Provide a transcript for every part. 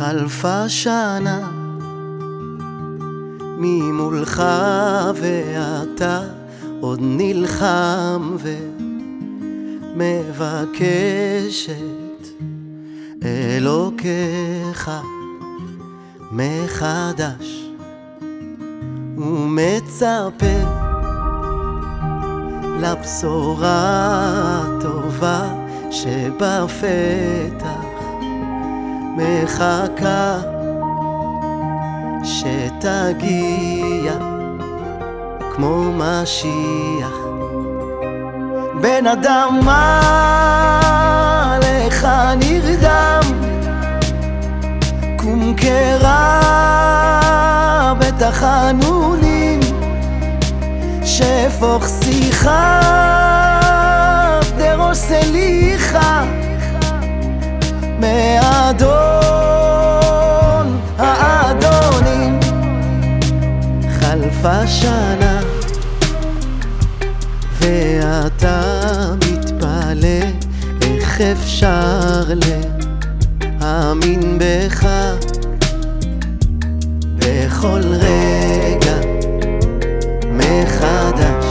חלפה שנה ממולך ואתה עוד נלחם ומבקש את אלוקיך מחדש ומצפה לבשורה הטובה שבפתח מחכה שתגיע כמו משיח. בן אדם מה לך נרדם? קום קרא בתחנונים שפוך שיחה דרוס אליך חלפה שנה ואתה מתפלא איך אפשר להאמין בך. בכל רגע מחדש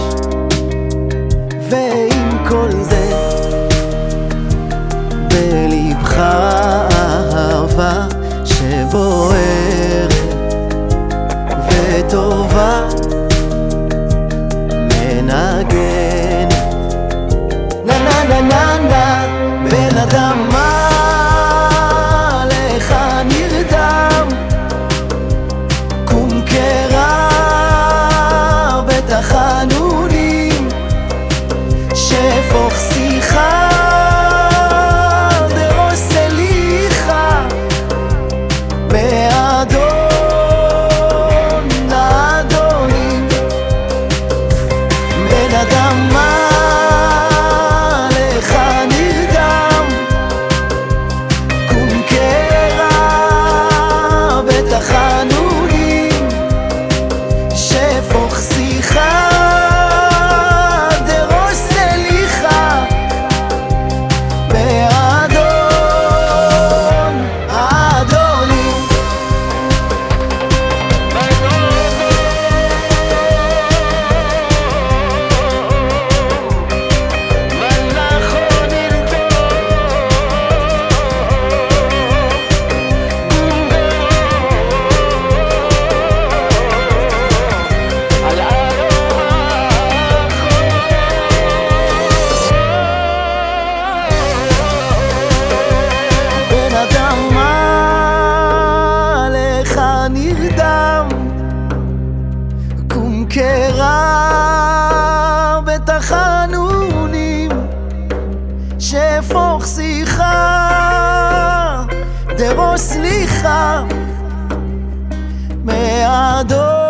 ועם כל זה בלבך אהבה וטובה מנגנת נה נה נה נה נה. בן אדם מה לך נרדם? קום קרא בתחנונים שפוך נרדם קום קרא בתחנונים. שפוך שיחה. דרוס סליחה. מאדון